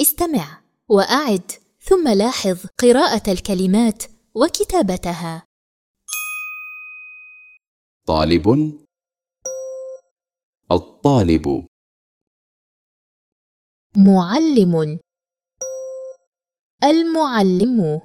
استمع وأعد ثم لاحظ قراءة الكلمات وكتابتها. طالب. الطالب. معلم. المعلم.